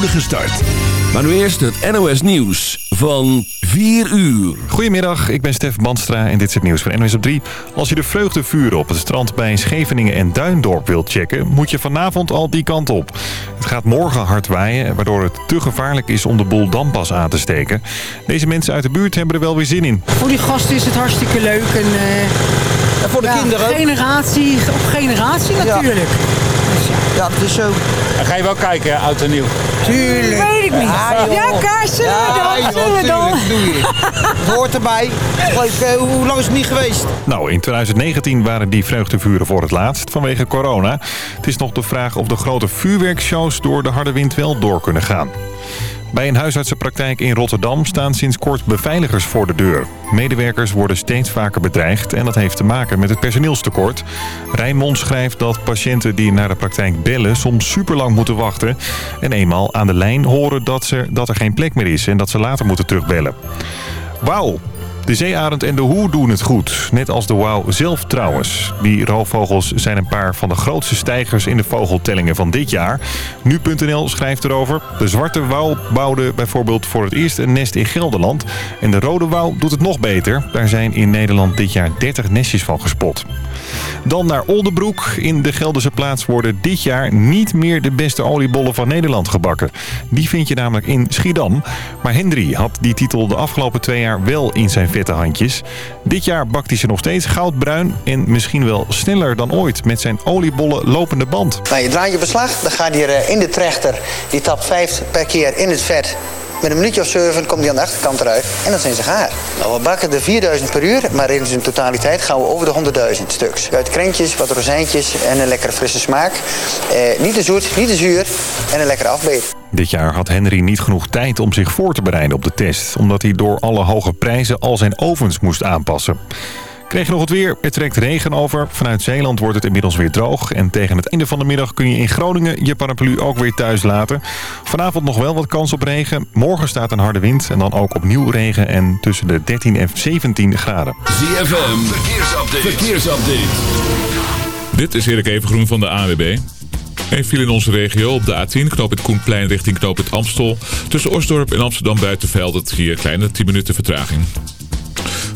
spoedige start. Maar nu eerst het NOS Nieuws van 4 uur. Goedemiddag, ik ben Stef Banstra en dit is het nieuws van NOS op 3. Als je de vreugdevuren op het strand bij Scheveningen en Duindorp wilt checken... moet je vanavond al die kant op. Het gaat morgen hard waaien, waardoor het te gevaarlijk is om de boel dampas aan te steken. Deze mensen uit de buurt hebben er wel weer zin in. Voor die gasten is het hartstikke leuk. En, uh, en voor de ja, kinderen. Generatie op generatie natuurlijk. Ja. Ja, dat is zo. Dan ga je wel kijken, oud en nieuw. Tuurlijk. Weet ik niet. Ja, ja Kaas, zullen ja, we dan? Zullen we dan? doe je. Het hoort erbij. Geloof, hoe lang is het niet geweest? Nou, in 2019 waren die vreugdevuren voor het laatst vanwege corona. Het is nog de vraag of de grote vuurwerkshows door de harde wind wel door kunnen gaan. Bij een huisartsenpraktijk in Rotterdam staan sinds kort beveiligers voor de deur. Medewerkers worden steeds vaker bedreigd en dat heeft te maken met het personeelstekort. Rijnmond schrijft dat patiënten die naar de praktijk bellen soms superlang moeten wachten. En eenmaal aan de lijn horen dat, ze, dat er geen plek meer is en dat ze later moeten terugbellen. Wauw, de zeearend en de hoe doen het goed. Net als de wauw zelf trouwens. Die roofvogels zijn een paar van de grootste stijgers in de vogeltellingen van dit jaar. Nu.nl schrijft erover. De zwarte wauw bouwde bijvoorbeeld voor het eerst een nest in Gelderland. En de rode wauw doet het nog beter. Daar zijn in Nederland dit jaar 30 nestjes van gespot. Dan naar Oldebroek. In de Gelderse plaats worden dit jaar niet meer de beste oliebollen van Nederland gebakken. Die vind je namelijk in Schiedam. Maar Hendry had die titel de afgelopen twee jaar wel in zijn vette handjes. Dit jaar bakt hij ze nog steeds goudbruin en misschien wel sneller dan ooit met zijn oliebollen lopende band. Nou, je draait je beslag, dan gaat hij in de trechter. Die tapt vijf per keer in het vet. Met een minuutje of zeven komt hij aan de achterkant eruit en dan zijn ze gaar. Nou, we bakken er 4000 per uur, maar in zijn totaliteit gaan we over de 100.000 stuks. Uit krentjes, wat rozijntjes en een lekkere frisse smaak. Eh, niet te zoet, niet te zuur en een lekkere afbeet. Dit jaar had Henry niet genoeg tijd om zich voor te bereiden op de test... omdat hij door alle hoge prijzen al zijn ovens moest aanpassen. Kreeg je nog het weer? Het trekt regen over. Vanuit Zeeland wordt het inmiddels weer droog. En tegen het einde van de middag kun je in Groningen je paraplu ook weer thuis laten. Vanavond nog wel wat kans op regen. Morgen staat een harde wind en dan ook opnieuw regen en tussen de 13 en 17 graden. ZFM, verkeersupdate. verkeersupdate. Dit is Erik Evengroen van de AWB. Een viel in onze regio op de A10, knoop het Koenplein richting knoop het Amstel. Tussen Osdorp en Amsterdam Buitenveld het hier kleine 10 minuten vertraging.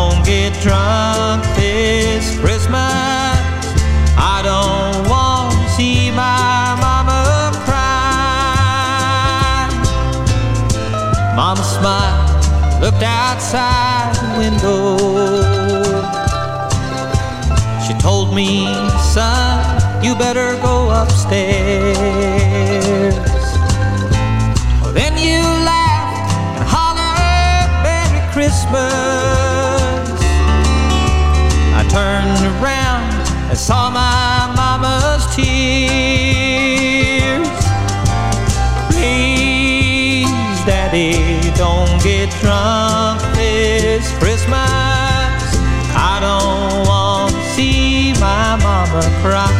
don't get drunk this Christmas. I don't want to see my mama cry. Mama smiled, looked outside the window. She told me, son, you better go upstairs. turned around and saw my mama's tears. Please, Daddy, don't get drunk this Christmas. I don't want to see my mama cry.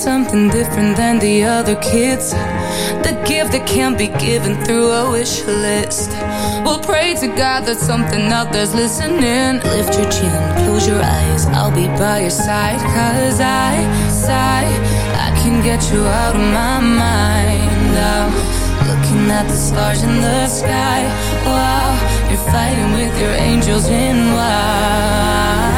Something different than the other kids. The gift that can't be given through a wish list. We'll pray to God that something out there's listening. Lift your chin, close your eyes, I'll be by your side. Cause I sigh, I can get you out of my mind. I'm looking at the stars in the sky. Wow, you're fighting with your angels in white.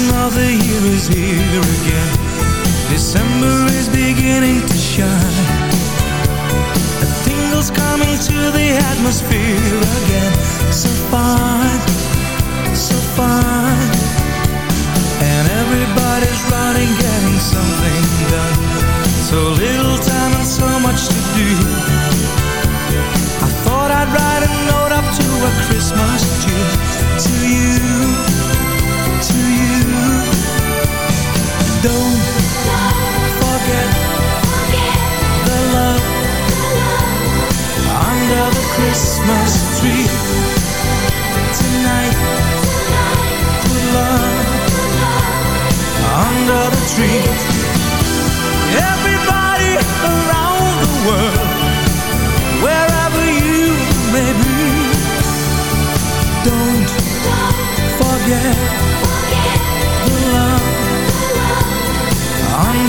Another year is here again. December is beginning to shine. A tingle's coming to the atmosphere again. So fine, so fine. And everybody's running, getting something done. So little time and so much to do. I thought I'd write a note up to a Christmas tree. To you, to you. Don't forget the love under the Christmas tree. Tonight, put love under the tree. Everybody around the world, wherever you may be, don't forget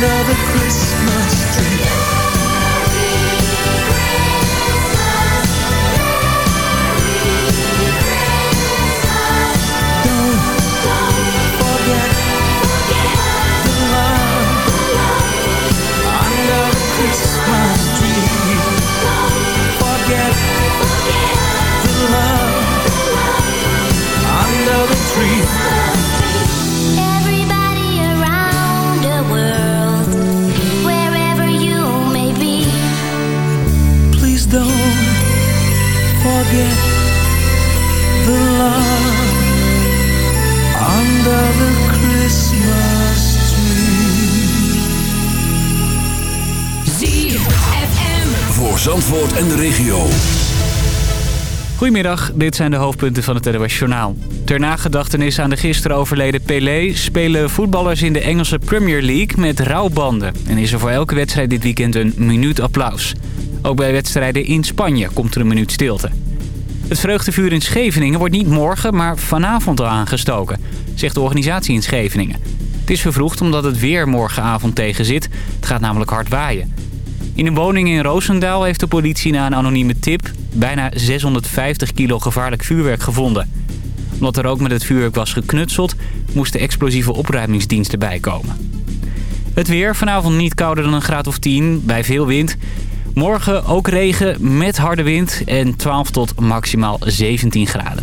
the Christmas don't forget the love under the Christmas tree. ZFM. Voor Zandvoort en de regio. Goedemiddag, dit zijn de hoofdpunten van het NOS Journaal. Ter nagedachtenis aan de gisteren overleden Pelé... spelen voetballers in de Engelse Premier League met rouwbanden... en is er voor elke wedstrijd dit weekend een minuut applaus. Ook bij wedstrijden in Spanje komt er een minuut stilte. Het vreugdevuur in Scheveningen wordt niet morgen, maar vanavond al aangestoken... zegt de organisatie in Scheveningen. Het is vervroegd omdat het weer morgenavond tegenzit. Het gaat namelijk hard waaien. In een woning in Roosendaal heeft de politie na een anonieme tip... bijna 650 kilo gevaarlijk vuurwerk gevonden. Omdat er ook met het vuurwerk was geknutseld... moesten explosieve opruimingsdiensten bijkomen. Het weer, vanavond niet kouder dan een graad of 10, bij veel wind. Morgen ook regen met harde wind en 12 tot maximaal 17 graden.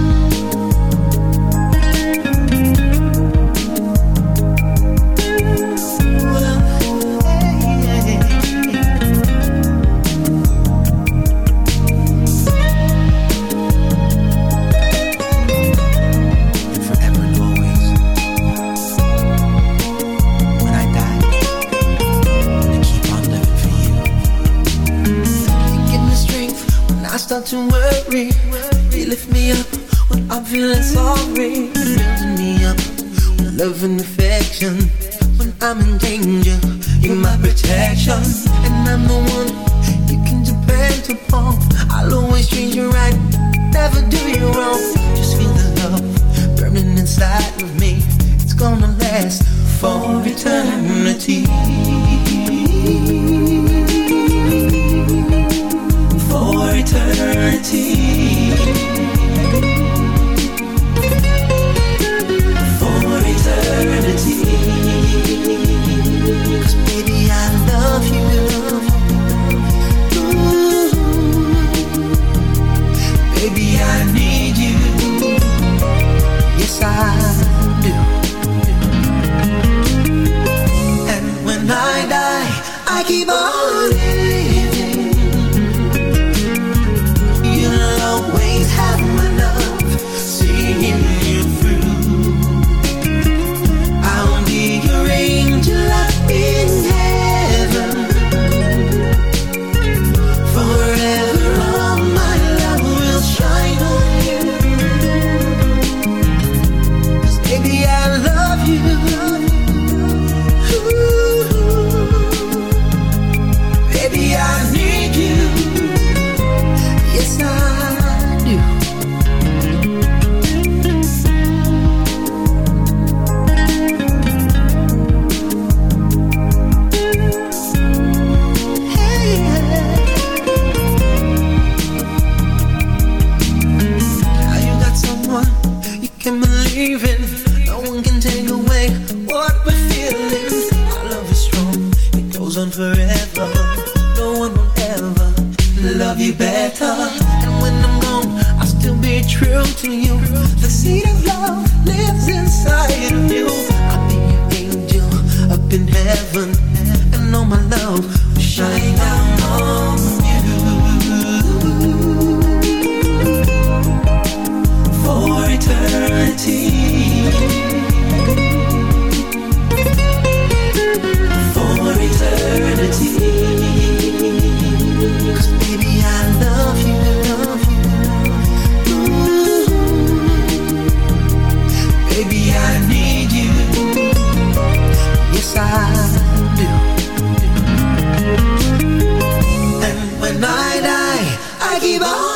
second I give up.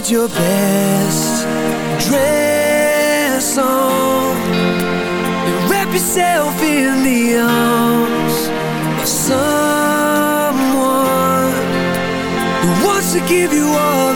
put your best dress on. And wrap yourself in the arms of someone who wants to give you all.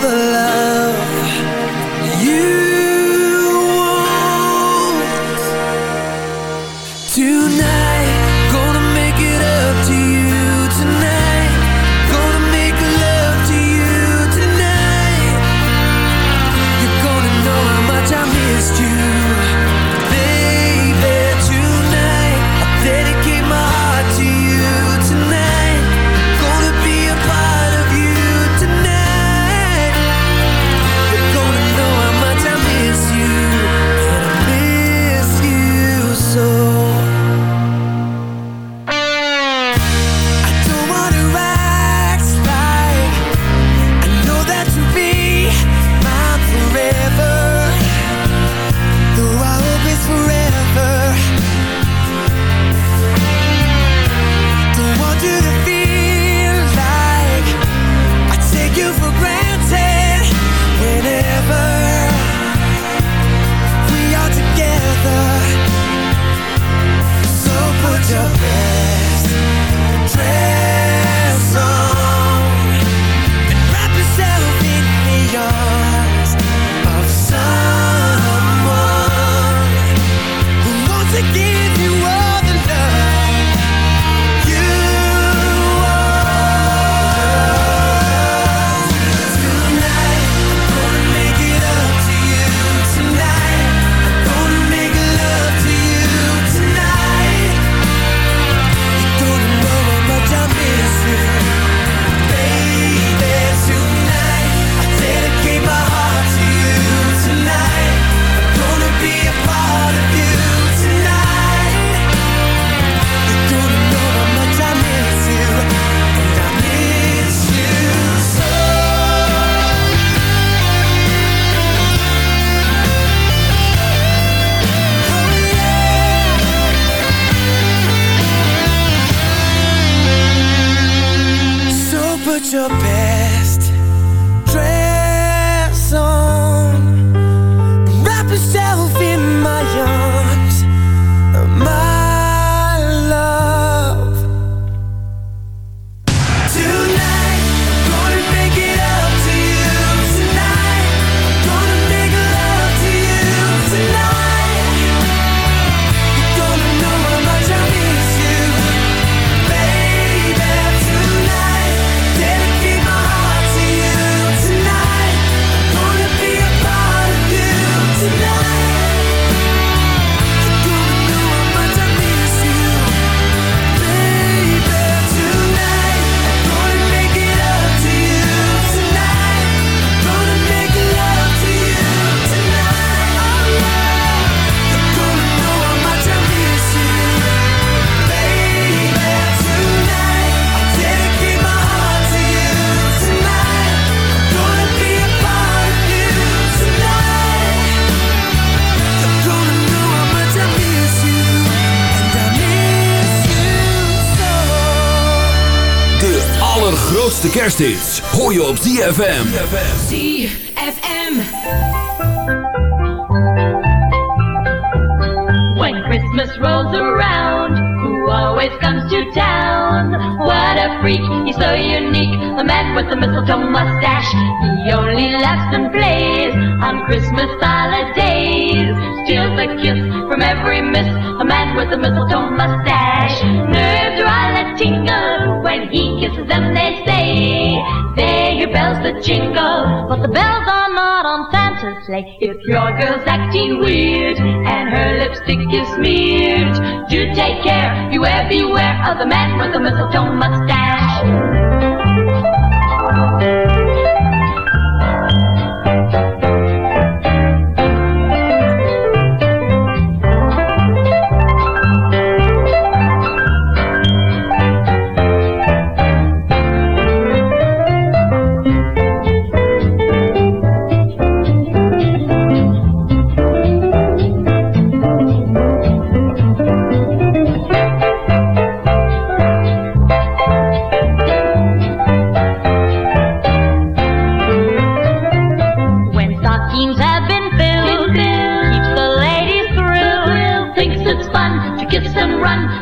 Allergrootste kersthits hoor je op ZFM. ZFM. When Christmas rolls around, who always comes to town? What a freak, he's so unique, the man with the mistletoe mustache. He only laughs and plays on Christmas holidays. Steals a kiss from every miss, a man with the mistletoe mustache. Nerves are all a tingle when he kisses them, they say. They hear bells that jingle, but the bells are not on Santa's sleigh. If your girl's acting weird and her lipstick is smeared, do take care, beware, beware of the man with the mistletoe mustache.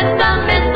with the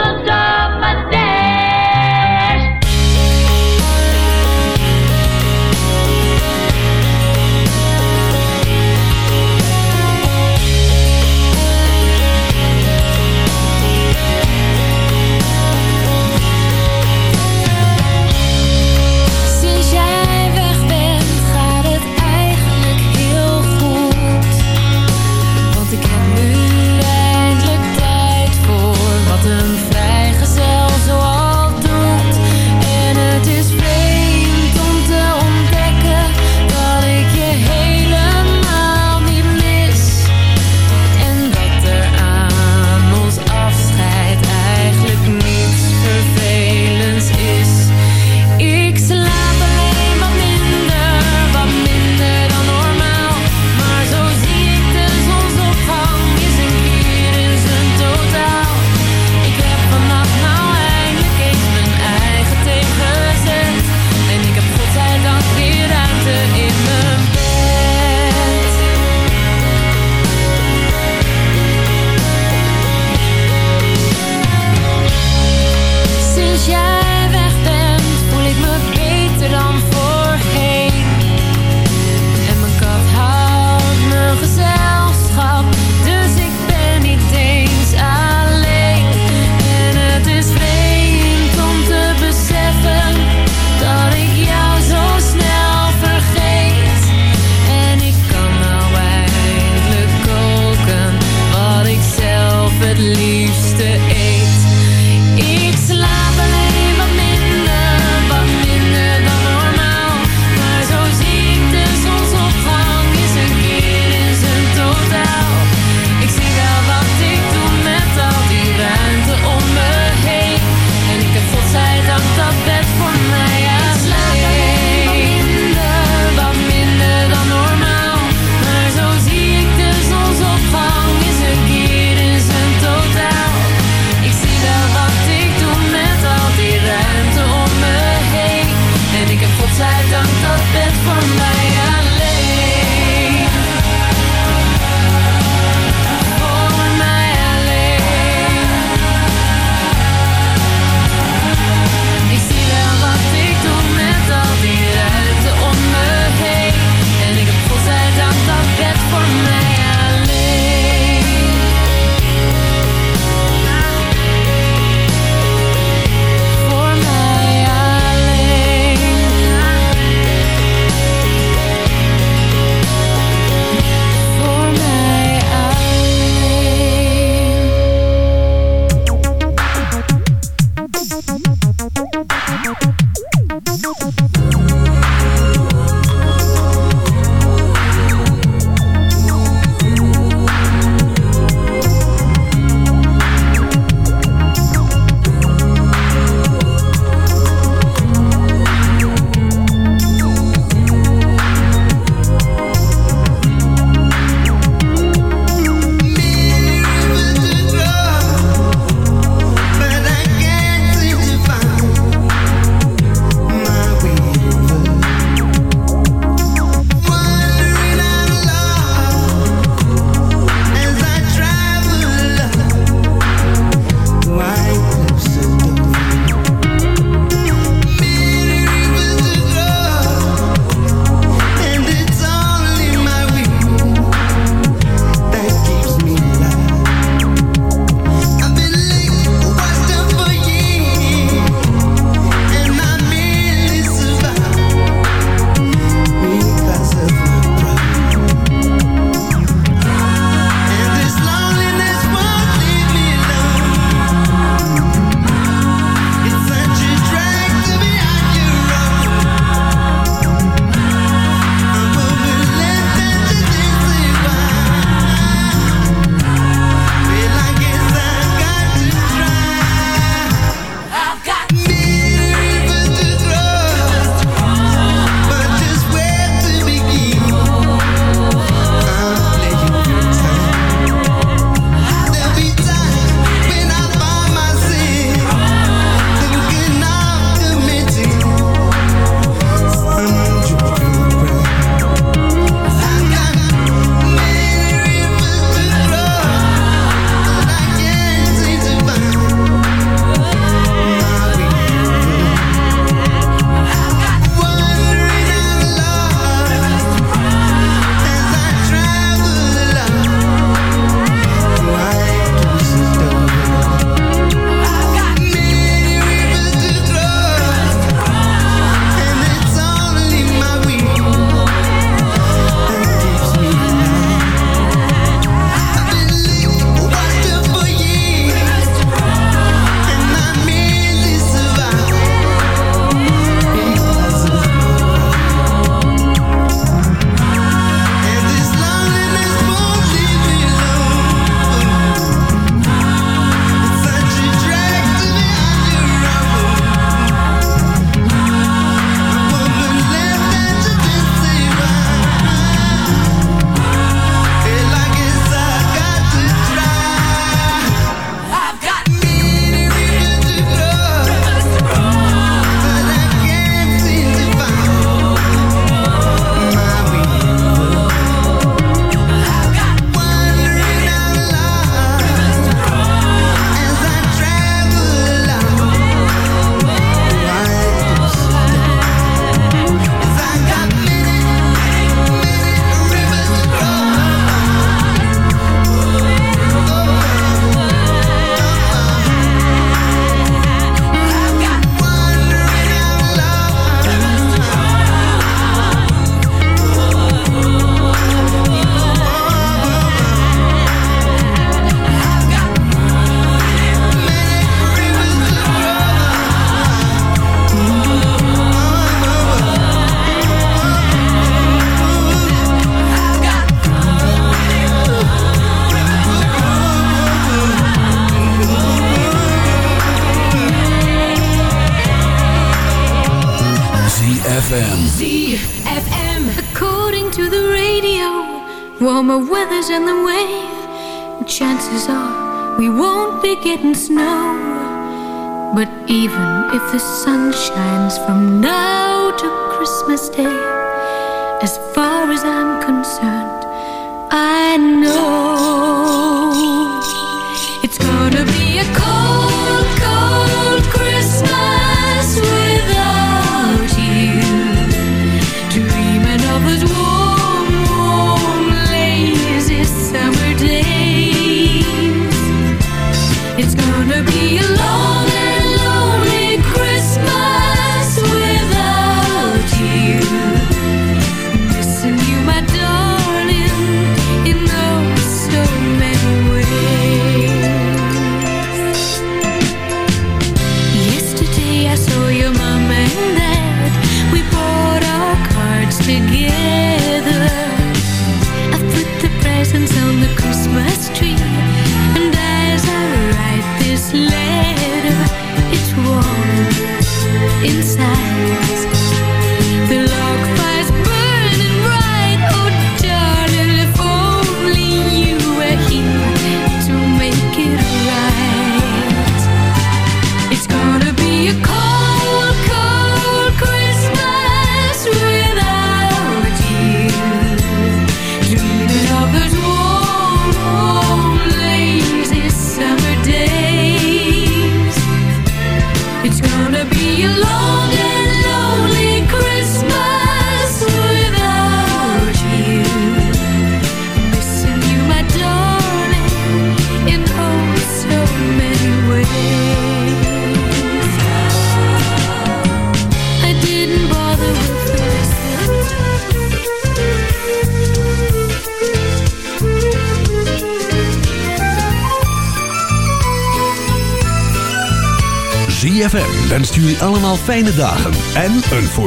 fijne dagen en een voorspoedig